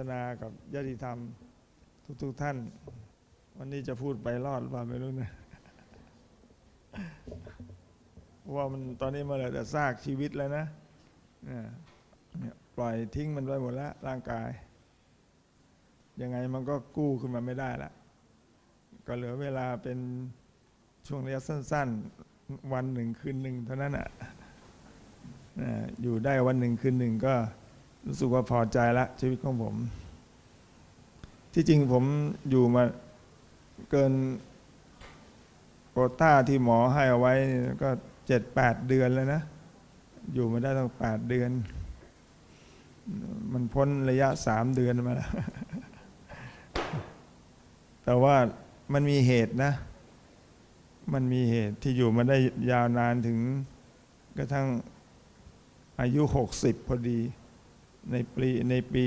ทนากับญาติธรรม ทุกๆทท่าน วันนี้จะพูดไปรอดว่าไม่รู้นะว่ามันตอนนี้มาเลยแต่ซากชีวิตแล้วนะเนี่ยปล่อยทิ้งมันไปหมดแล้วร่างกาย ยังไงมันก็กู้ขึ้นมาไม่ได้ละก็เหลือเวลาเป็นช่วงระยะสั้น ๆ วันหนึ่งคืนหนึ่งเท่านั้นอะอยู่ได้วันหนึ่งคืนหนึ่งก็ รู้สึกว่าพอใจละชีวิตของผม ที่จริงผมอยู่มาเกินโคต้าที่หมอให้เอาไว้ก็เจ็ดแปดเดือนแล้วนะ อยู่มาได้ตั้งแปดเดือน มันพ้นระยะสามเดือนมาแล้ว แต่ว่ามันมีเหตุนะ มันมีเหตุที่อยู่มาได้ยาวนานถึงกระทั่งอายุหกสิบพอดี ในปีในปี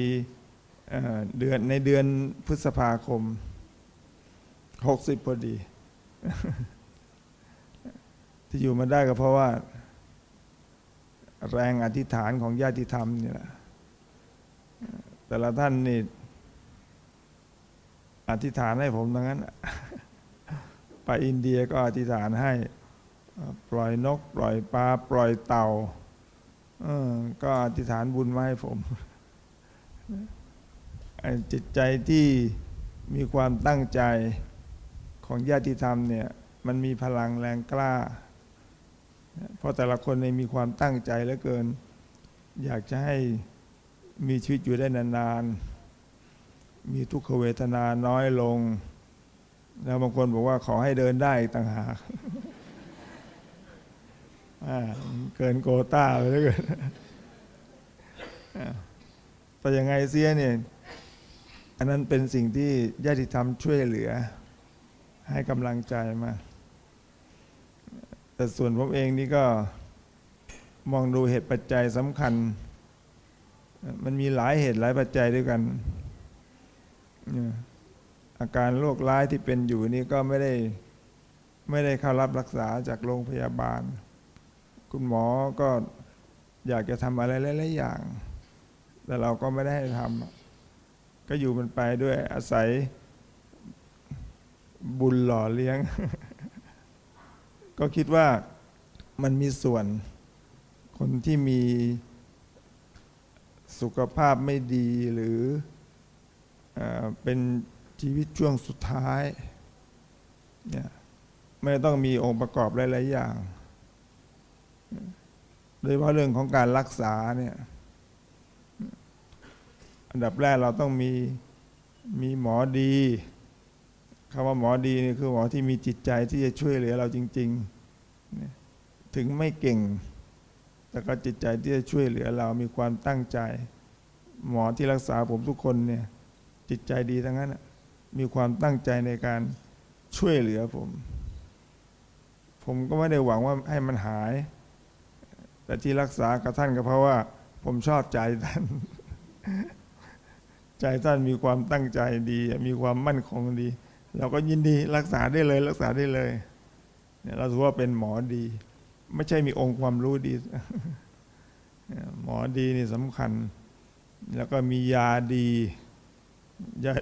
เดือนในเดือนพฤษภาคมหกสิบพอดี ที่อยู่มาได้ก็เพราะว่า แรงอธิษฐานของญาติธรรมนี่แหละแต่ละท่านนี่อธิษฐานให้ผมทั้งนั้น ไปอินเดียก็อธิษฐานให้ ปล่อยนก ปล่อยปลา ปล่อยเต่า ก็อธิษฐานบุญมาให้ผมจิตใจที่มีความตั้งใจของญาติธรรมเนี่ยมันมีพลังแรงกล้า เพราะแต่ละคนในมีความตั้งใจเหลือเกิน อยากจะให้มีชีวิตอยู่ได้นานๆ มีทุกขเวทนาน้อยลง แล้วบางคนบอกว่าขอให้เดินได้ต่างหาก เกินโกต้าไปแล้วเกินแต่ยังไงเสียเนี่ยอันนั้นเป็นสิ่งที่ญาติธรรมช่วยเหลือ ให้กำลังใจมา แต่ส่วนผมเองนี่ก็มองดูเหตุปัจจัยสำคัญ มันมีหลายเหตุหลายปัจจัยด้วยกัน อาการโรคร้ายที่เป็นอยู่นี่ก็ไม่ได้ไม่ได้เข้ารับรักษาจากโรงพยาบาล คุณหมอก็อยากจะทำอะไรหลายๆอย่าง แต่เราก็ไม่ได้ให้ทำก็อยู่มันไปด้วยอาศัยบุญหล่อเลี้ยง ก็คิดว่ามันมีส่วน คนที่มีสุขภาพไม่ดีหรืออเป็นชีวิตช่วงสุดท้ายเนี่ยไม่ต้องมีองค์ประกอบหลาย ๆ อย่าง โดยเฉพาะเรื่องของการรักษาเนี่ยอันดับแรกเราต้องมีมีหมอดีคำว่าหมอดีนี่คือหมอที่มีจิตใจที่จะช่วยเหลือเราจริงๆ ถึงไม่เก่ง แต่ก็จิตใจที่จะช่วยเหลือเรามีความตั้งใจ หมอที่รักษาผมทุกคนเนี่ยจิตใจดีทั้งนั้นมีความตั้งใจในการช่วยเหลือผม ผมก็ไม่ได้หวังว่าให้มันหาย แต่ที่รักษากับท่านก็เพราะว่า ผมชอบใจท่าน ใจท่านมีความตั้งใจดี มีความมั่นคงดี เราก็ยินดีรักษาได้เลย รักษาได้เลยเนี่ยเราถือว่าเป็นหมอดี ไม่ใช่มีองค์ความรู้ดี หมอดีนี่สำคัญ แล้วก็มียาดียา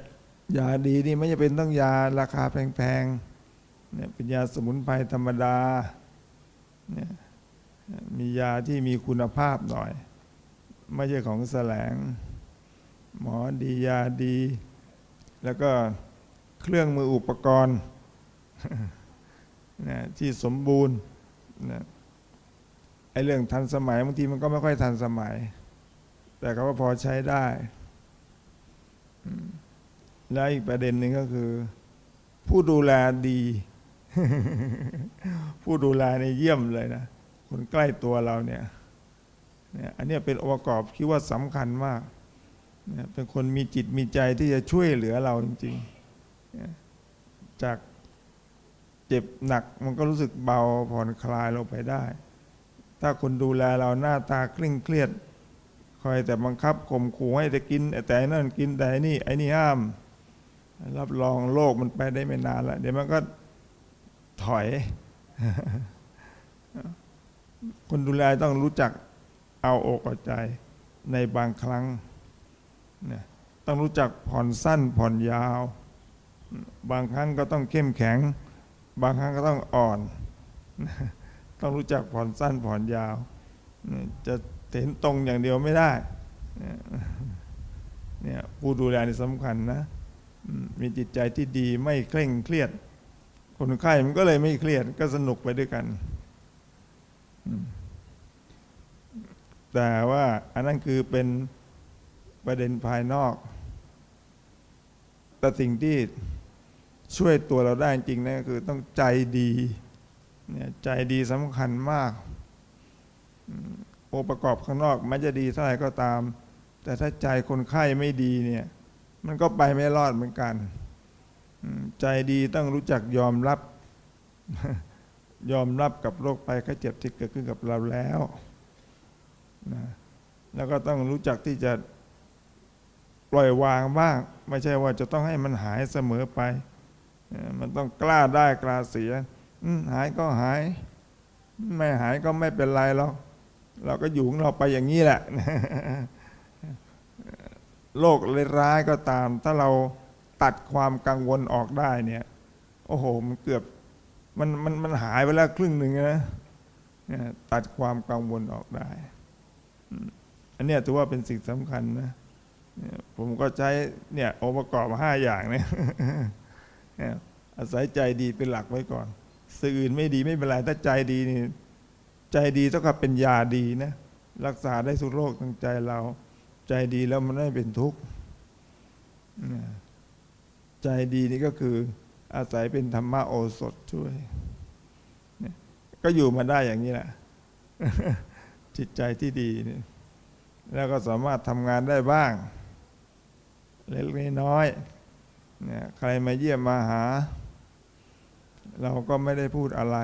ยาดีนี่ไม่จะเป็นต้องยาราคาแพงๆเนี่ยเป็นยาสมุนไพรธรรมดาเนี่ย มียาที่มีคุณภาพหน่อย ไม่ใช่ของแสลง หมอดียาดี แล้วก็เครื่องมืออุปกรณ์นะที่สมบูรณ์นะไอ้เรื่องทันสมัยบางทีมันก็ไม่ค่อยทันสมัย แต่ก็พอใช้ได้ แล้วอีกประเด็นหนึ่งก็คือ ผู้ดูแลดี ผู้ดูแลในเยี่ยมเลยนะ คนใกล้ตัวเราเนี่ยเนี่ยอันนี้เป็นองค์ประกอบคิดว่าสำคัญมากเป็นคนมีจิตมีใจที่จะช่วยเหลือเราจริงๆ จากเจ็บหนักมันก็รู้สึกเบาผ่อนคลายลงไปได้ ถ้าคนดูแลเราหน้าตาเคร่งเครียด คอยแต่บังคับข่มขู่ให้แต่กิน แต่นั่นกินแต่นี่ไอ้นี่ห้าม รับรองโลกมันไปได้ไม่นานละเดี๋ยวมันก็ถอย คนดูแลต้องรู้จักเอาอกเอาใจในบางครั้งนะต้องรู้จักผ่อนสั้นผ่อนยาว บางครั้งก็ต้องเข้มแข็ง บางครั้งก็ต้องอ่อน ต้องรู้จักผ่อนสั้นผ่อนยาว จะเห็นตรงอย่างเดียวไม่ได้เนี่ยผู้ดูแลนี่สำคัญนะ มีจิตใจที่ดีไม่เคร่งเครียด คนไข้มันก็เลยไม่เครียดก็สนุกไปด้วยกัน แต่ว่าอันนั้นคือเป็นประเด็นภายนอก แต่สิ่งที่ช่วยตัวเราได้จริงนะคือต้องใจดีเนี่ยใจดีสำคัญมากองค์ประกอบข้างนอกมันจะดีเท่าไหร่ก็ตาม แต่ถ้าใจคนไข้ไม่ดีเนี่ย มันก็ไปไม่รอดเหมือนกัน ใจดีต้องรู้จักยอมรับ ยอมรับกับโรคภัยไข้เจ็บที่เกิดขึ้นกับเราแล้ว นะแล้วก็ต้องรู้จักที่จะปล่อยวางบ้าง ไม่ใช่ว่าจะต้องให้มันหายเสมอไป มันต้องกล้าได้กล้าเสียหายก็หาย ไม่หายก็ไม่เป็นไรหรอกเราก็อยู่ของเราไปอย่างนี้แหละโรคเลร้ายก็ตาม ถ้าเราตัดความกังวลออกได้เนี่ย โอ้โห มันเกือบมันมันมันหายไปแล้วครึ่งหนึ่งนะตัดความกังวลออกได้ อันนี้ถือว่าเป็นสิ่งสำคัญนะผมก็ใช้เนี่ยองค์ประกอบห้าอย่างเนี่ยอาศัยใจดีเป็นหลักไว้ก่อนสื่ออื่นไม่ดีไม่เป็นไรถ้าใจดีนี่ใจดีเท่ากับเป็นยาดีนะรักษาได้ทุกโรคทางใจเรา ใจดีแล้วมันไม่เป็นทุกข์ใจดีนี่ก็คืออาศัยเป็นธรรมะโอสถช่วย ก็อยู่มาได้อย่างนี้แหละ จิตใจที่ดี แล้วก็สามารถทำงานได้บ้าง เล็กน้อยเนี่ยใครมาเยี่ยมมาหา เราก็ไม่ได้พูดอะไร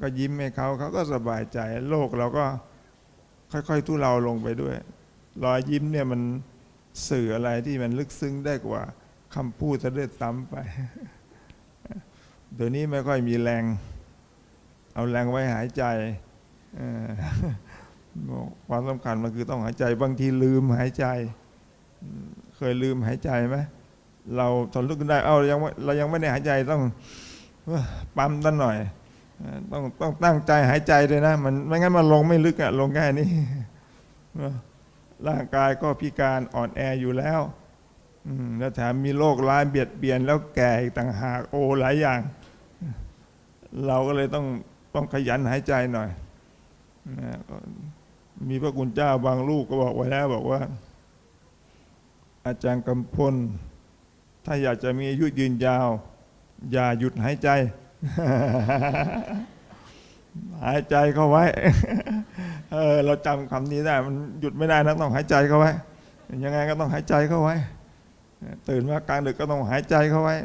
ก็ยิ้มให้เขาเขาก็สบายใจ โลกเราก็ค่อยๆทุเลาลงไปด้วย รอยยิ้มเนี่ยมันสื่ออะไรที่มันลึกซึ้งได้กว่าคำพูดจะเลือดซ้ำไปเดี๋ยวนี้ไม่ค่อยมีแรง เอาแรงไว้หายใจ ความสำคัญมันคือต้องหายใจบางทีลืมหายใจ เคยลืมหายใจไหมเราทนลุกขึ้นได้ เอาเรายังเรายังไม่ได้หายใจต้องปั๊มตั้งหน่อย ต้องต้องตั้งใจหายใจเลยนะ มันไม่งั้นมันลงไม่ลึกอะลงแค่นี้ร่างกายก็พิการอ่อนแออยู่แล้วแล้วแถมมีโรคร้ายเบียดเบียนแล้วแก่ต่างหากโอหลายอย่าง เราก็เลยต้องต้องขยันหายใจหน่อย มีพระคุณเจ้าบางลูกก็บอกไว้แล้วบอกว่า อาจารย์กำพล ถ้าอยากจะมีอายุยืนยาว อย่าหยุดหายใจ หายใจเข้าไว้ เออ เราจำคำนี้ได้ มันหยุดไม่ได้นะต้องหายใจเข้าไว้ ยังไงก็ต้องหายใจเข้าไว้ ตื่นมากลางดึกก็ต้องหายใจเข้าไว้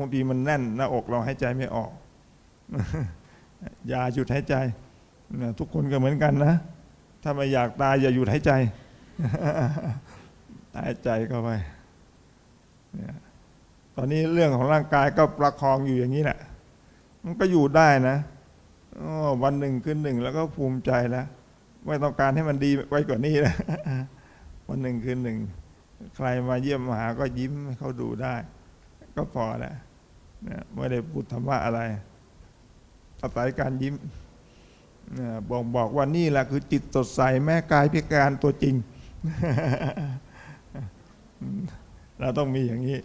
บางทีมันแน่นหน้าอกเราหายใจไม่ออก อย่าหยุดหายใจทุกคนก็เหมือนกันนะ ถ้าไม่อยากตายอย่าหยุดหายใจหายใจเข้าไปตอนนี้เรื่องของร่างกายก็ประคองอยู่อย่างนี้แหละ มันก็อยู่ได้นะวันหนึ่งขึ้นหนึ่งแล้วก็ภูมิใจแล้วไม่ต้องการให้มันดีไว้กว่านี้นะวันหนึ่งขึ้นหนึ่ง ใครมาเยี่ยมมาหาก็ยิ้มให้เขาดูได้ ก็พอแล้วไม่ได้พูดธรรมะอะไร อาศัยการยิ้มบอกบอกว่านี่แหละคือจิตสดใสแม่กายพิการตัวจริง เราต้องมีอย่างนี้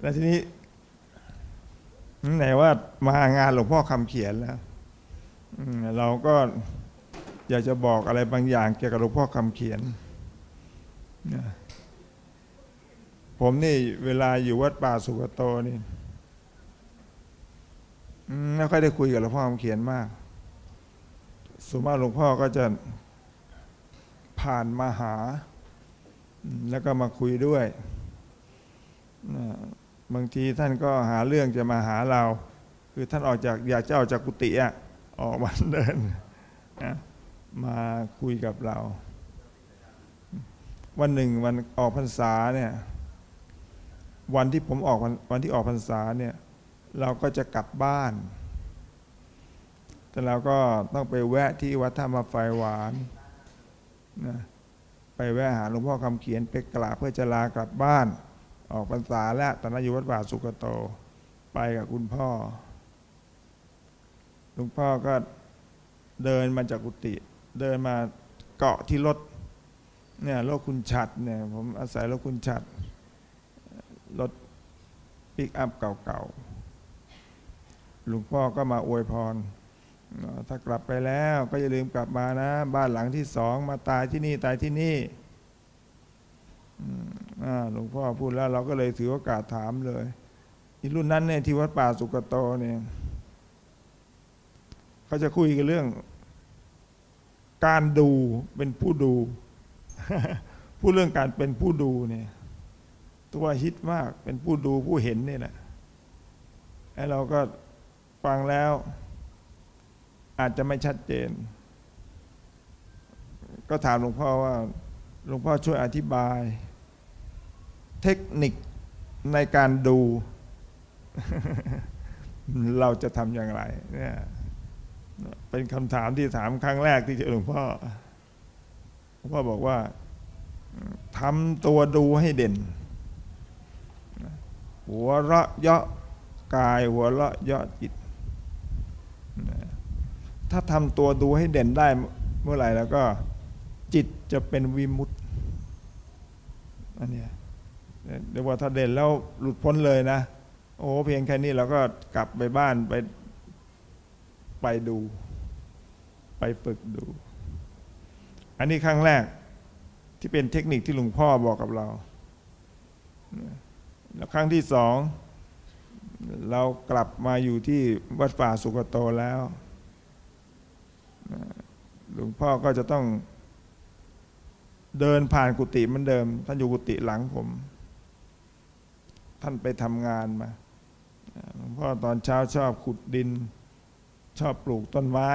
แล้วทีนี้ไหนว่ามางานหลวงพ่อคำเขียนแล้วเราก็อยากจะบอกอะไรบางอย่างเกี่ยวกับหลวงพ่อคำเขียน ผมนี่เวลาอยู่วัดป่าสุกโตนี่ ไม่ค่อยได้คุยกับหลวงพ่อคำเขียนมากสมมติหลวงพ่อก็จะผ่านมาหา แล้วก็มาคุยด้วย บางทีท่านก็หาเรื่องจะมาหาเรา คือท่านออกจากอยากจะออกจากกุฏิอะออกมาเดินมาคุยกับเรา วันหนึ่งวันออกพรรษาเนี่ย วันที่ผมออกวันที่ออกพรรษาเนี่ย เราก็จะกลับบ้าน แต่เราก็ต้องไปแวะที่วัดธรรมไฟหวานนะไปแวะหาหลวงพ่อคำเขียนไปกราบเพื่อจะลากลับบ้าน ออกพรรษาแล้วตอนนั้นอยู่วัดป่าสุกโต ไปกับคุณพ่อหลวงพ่อก็เดินมาจากกุฏิเดินมาเกาะที่รถเนี่ยรถคุณฉัดเนี่ยผมอาศัยรถคุณฉัดรถปิกอัพเก่าๆ หลวงพ่อก็มาอวยพร ถ้ากลับไปแล้วก็อย่าลืมกลับมานะ บ้านหลังที่สองมาตายที่นี่ตายที่นี่หลวงพ่อพูดแล้วเราก็เลยถือโอกาสถามเลยที่รุ่นนั้นเนี่ยที่วัดป่าสุกโตเนี่ยเขาจะคุยกันเรื่อง การดูเป็นผู้ดู พูดเรื่องการเป็นผู้ดูเนี่ย ตัวฮิตมากเป็นผู้ดูผู้เห็นนี่แหละไอ้เราก็ ฟังแล้ว อาจจะไม่ชัดเจน ก็ถามหลวงพ่อว่าหลวงพ่อช่วยอธิบาย เทคนิคในการดู เราจะทำอย่างไรเนี่ยเป็นคำถามที่ถามครั้งแรกที่เจอหลวงพ่อหลวงพ่อบอกว่าทำตัวดูให้เด่น หัวเราะเยาะกายหัวเราะเยาะจิต ถ้าทำตัวดูให้เด่นได้เมื่อไหร่แล้วก็จิตจะเป็นวิมุตต์อันนี้เดี๋ยวว่าถ้าเด่นแล้วหลุดพ้นเลยนะ โอ้เพียงแค่นี้เราก็กลับไปบ้านไปไปดู ไปฝึกดู อันนี้ครั้งแรกที่เป็นเทคนิคที่หลวงพ่อบอกกับเรา แล้วครั้งที่สอง เรากลับมาอยู่ที่วัดป่าสุกโตแล้ว หลวงพ่อก็จะต้องเดินผ่านกุฏิเหมือนเดิม ท่านอยู่กุฏิหลังผม ท่านไปทำงานมาหลวงพ่อตอนเช้าชอบขุดดิน ชอบปลูกต้นไม้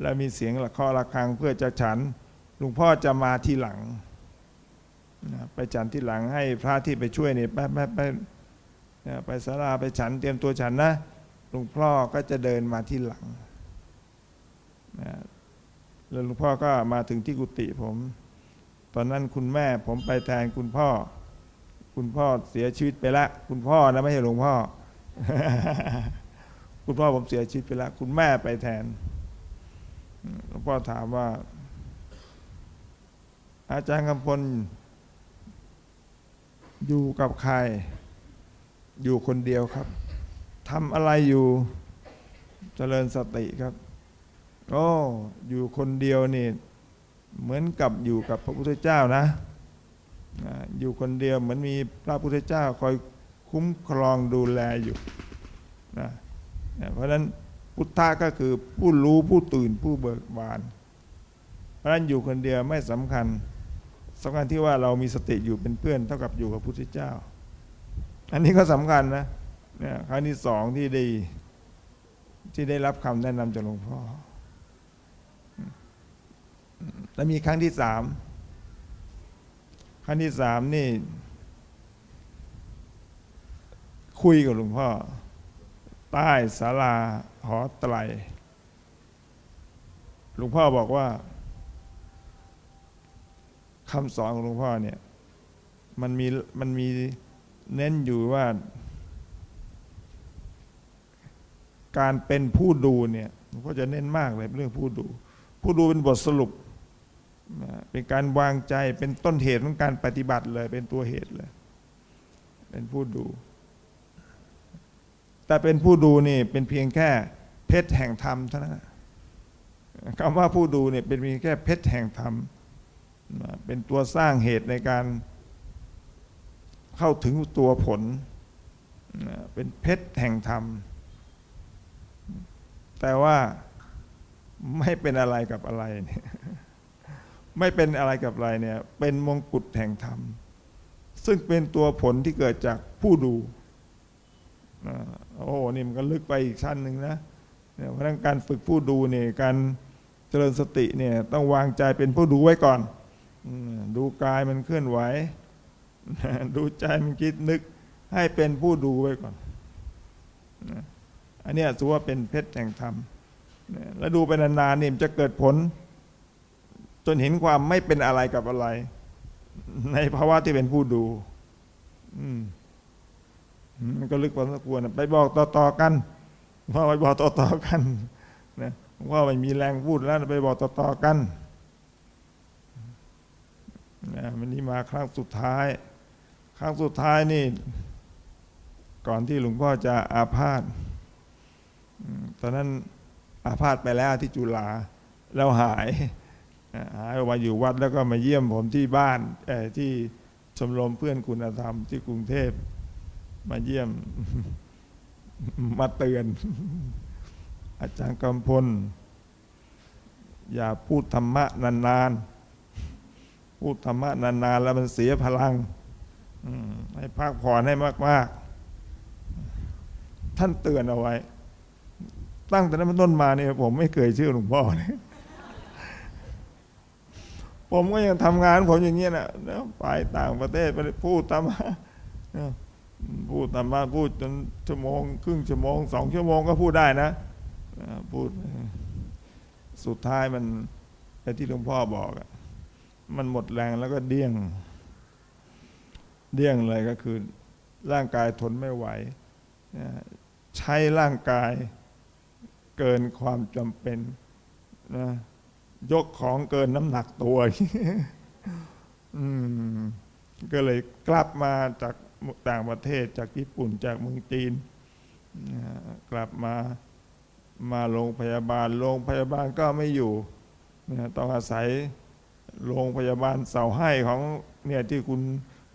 แล้วมีเสียงละคอระฆังเพื่อจะฉันหลวงพ่อจะมาที่หลังไปฉันที่หลังให้พระที่ไปช่วยเนี่ยไปไปไปไปศาลาไปฉันเตรียมตัวฉันนะหลวงพ่อก็จะเดินมาที่หลัง แล้วหลวงพ่อก็มาถึงที่กุฏิผม ตอนนั้นคุณแม่ผมไปแทนคุณพ่อ คุณพ่อเสียชีวิตไปแล้วคุณพ่อนะไม่ใช่หลวงพ่อ คุณพ่อผมเสียชีวิตไปแล้วคุณแม่ไปแทนหลวงพ่อถามว่า อาจารย์กำพลอยู่กับใคร อยู่คนเดียวครับทำอะไรอยู่เจริญสติครับ โอ้อยู่คนเดียวนี่เหมือนกับอยู่กับพระพุทธเจ้านะอยู่คนเดียวเหมือนมีพระพุทธเจ้าคอยคุ้มครองดูแลอยู่นะเพราะฉะนั้นพุทธะก็คือผู้รู้ผู้ตื่นผู้เบิกบาน เพราะฉะนั้นอยู่คนเดียวไม่สำคัญสำคัญที่ว่าเรามีสติอยู่เป็นเพื่อนเท่ากับอยู่กับพุทธเจ้า อันนี้ก็สำคัญนะเนี่ยครั้งที่สองที่ได้ที่ได้รับคำแนะนำจากหลวงพ่อ แล้วมีครั้งที่สามครั้งที่สามนี่ คุยกับหลวงพ่อ ใต้ศาลาหอไตรหลวงพ่อบอกว่าคำสอนของหลวงพ่อเนี่ย มันมีมันมีเน้นอยู่ว่า การเป็นผู้ดูเนี่ยหลวงพ่อจะเน้นมากเลยเรื่องผู้ดู ผู้ดูเป็นบทสรุป เป็นการวางใจเป็นต้นเหตุของการปฏิบัติเลย เป็นตัวเหตุเลย เป็นผู้ดู แต่เป็นผู้ดูนี่เป็นเพียงแค่เพชรแห่งธรรมเท่านั้นคำว่าผู้ดูเนี่ยเป็นเพียงแค่เพชรแห่งธรรมเป็นตัวสร้างเหตุในการเข้าถึงตัวผล เป็นเพชรแห่งธรรม แต่ว่าไม่เป็นอะไรกับอะไรเนี่ย ไม่เป็นอะไรกับอะไรเนี่ยเป็นมงกุฎแห่งธรรม ซึ่งเป็นตัวผลที่เกิดจากผู้ดูโอ้นี่มันก็ลึกไปอีกชั้นหนึ่งนะเนี่ยเพราะนั้นการฝึกผู้ดูเนี่ยการเจริญสติเนี่ยต้องวางใจเป็นผู้ดูไว้ก่อน ดูกายมันเคลื่อนไหวดูใจมันคิดนึกให้เป็นผู้ดูไว้ก่อนอันนี้ถือว่าเป็นเพชรแห่งธรรมแล้วดูไปนานๆนี่มันจะเกิดผล จนเห็นความไม่เป็นอะไรกับอะไร ในภาวะที่เป็นผู้ดู อืมมันก็ลึกพอสมควรไปบอกต่อๆกันพ่อไปบอกต่อๆกันนะว่าไม่มีแรงพูดแล้วไปบอกต่อๆกันนะวันนี้มาครั้งสุดท้าย ครั้งสุดท้ายนี่ ก่อนที่หลวงพ่อจะอาพาธตอนนั้นอาพาธไปแล้วที่จุฬาแล้วหาย หายออกมาอยู่วัดแล้วก็มาเยี่ยมผมที่บ้านที่ชมรมเพื่อนคุณธรรมที่กรุงเทพมาเยี่ยมมาเตือน อาจารย์กำพล อย่าพูดธรรมะนานๆ พูดธรรมะนานๆ แล้วมันเสียพลังให้พักผ่อนให้มาก ๆ ท่านเตือนเอาไว้ ตั้งแต่นั้นเป็นต้นมาเนี่ยผมไม่เคยเชื่อหลวงพ่อเลย ผมก็ยังทำงานผมอย่างเงี้ยนะนะไปต่างประเทศไปพูดธรรมพูดธรรมะพูดจนชั่วโมงครึ่งชั่วโมงสองชั่วโมงก็พูดได้นะพูดสุดท้ายมันไอ้ที่หลวงพ่อบอกมันหมดแรงแล้วก็เดี้ยง เดี้ยงเลยก็คือ ร่างกายทนไม่ไหว ใช้ร่างกายเกินความจำเป็นนะ ยกของเกินน้ำหนักตัวก็เลยกลับมาจากต่างประเทศจากญี่ปุ่นจากเมืองจีน กลับมามาโรงพยาบาล โรงพยาบาลก็ไม่อยู่ต้องอาศัยโรงพยาบาลเสาให้ของเนี่ยที่คุณ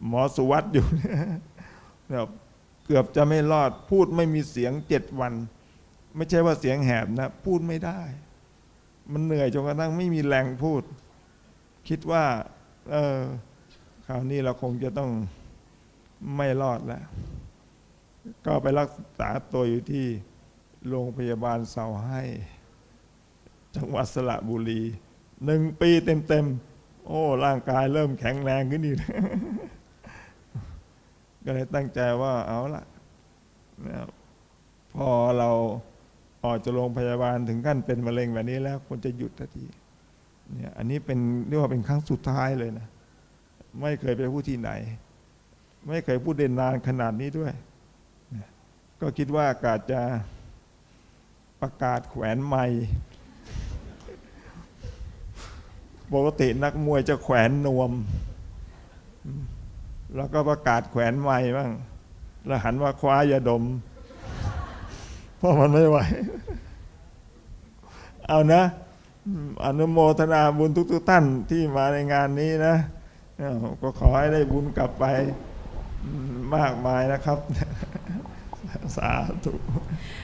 หมอสุวัตอยู่เนี่ยเกือบจะไม่รอดพูดไม่มีเสียงเจ็ดวัน ไม่ใช่ว่าเสียงแหบนะ พูดไม่ได้ มันเหนื่อยจนกระทั่งไม่มีแรงพูด คิดว่า เออคราวนี้เราคงจะต้องไม่รอดแล้ว ก็ไปรักษาตัวอยู่ที่โรงพยาบาลเสาให้ จังหวัดสระบุรีหนึ่งปีเต็มๆ โอ้ ร่างกายเริ่มแข็งแรงขึ้นอีกก็เลยตั้งใจว่าเอาละนะพอเรา ออกจากโรงพยาบาลถึงขั้นเป็นมะเร็งแบบนี้แล้วควรจะหยุดทันทีเนี่ยอันนี้เป็นเรียกว่าเป็นครั้งสุดท้ายเลยนะ ไม่เคยไปพูดที่ไหน ไม่เคยพูดเด่นนานขนาดนี้ด้วย ก็คิดว่ากาจะประกาศแขวนไม้ปกตินักมวยจะแขวนนวม แล้วก็ประกาศแขวนไม้บ้างแล้วหันว่าคว้ายาดม เพราะมันไม่ไหว เอานะ อนุโมทนาบุญทุกๆท่านที่มาในงานนี้นะ ก็ขอให้ได้บุญกลับไปมากมายนะครับ สาธุ